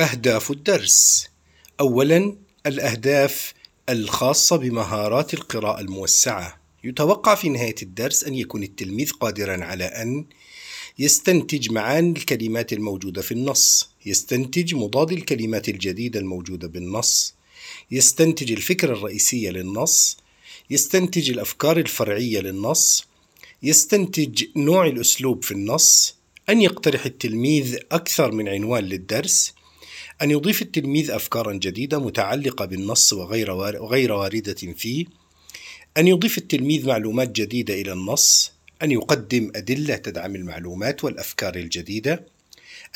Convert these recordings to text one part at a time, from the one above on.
أهداف الدرس. أولاً الأهداف الخاصة بمهارات القراءة الموسعة. يتوقع في نهاية الدرس أن يكون التلميذ قادراً على أن يستنتج معاني الكلمات الموجودة في النص، يستنتج مضاد الكلمات الجديدة الموجودة بالنص، يستنتج الفكرة الرئيسية للنص، يستنتج الأفكار الفرعية للنص، يستنتج نوع الأسلوب في النص، أن يقترح التلميذ أكثر من عنوان للدرس، أن يضيف التلميذ أفكارًا جديدة متعلقة بالنص وغير وغير واردة فيه، أن يضيف التلميذ معلومات جديدة إلى النص، أن يقدم أدلة تدعم المعلومات والأفكار الجديدة،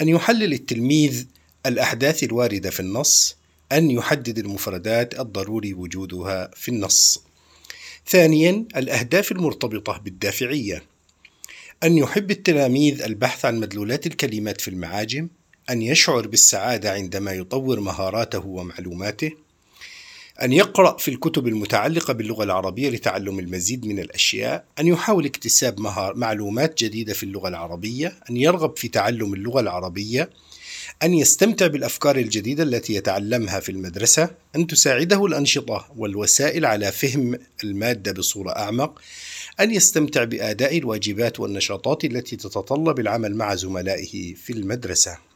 أن يحلل التلميذ الأحداث الواردة في النص، أن يحدد المفردات الضروري وجودها في النص. ثانياً الأهداف المرتبطة بالدافعية. أن يحب التلاميذ البحث عن مدلولات الكلمات في المعاجم، أن يشعر بالسعادة عندما يطور مهاراته ومعلوماته، أن يقرأ في الكتب المتعلقة باللغة العربية لتعلم المزيد من الأشياء، أن يحاول اكتساب معلومات جديدة في اللغة العربية، أن يرغب في تعلم اللغة العربية، أن يستمتع بالأفكار الجديدة التي يتعلمها في المدرسة، أن تساعده الأنشطة والوسائل على فهم المادة بصورة أعمق، أن يستمتع بأداء الواجبات والنشاطات التي تتطلب العمل مع زملائه في المدرسة.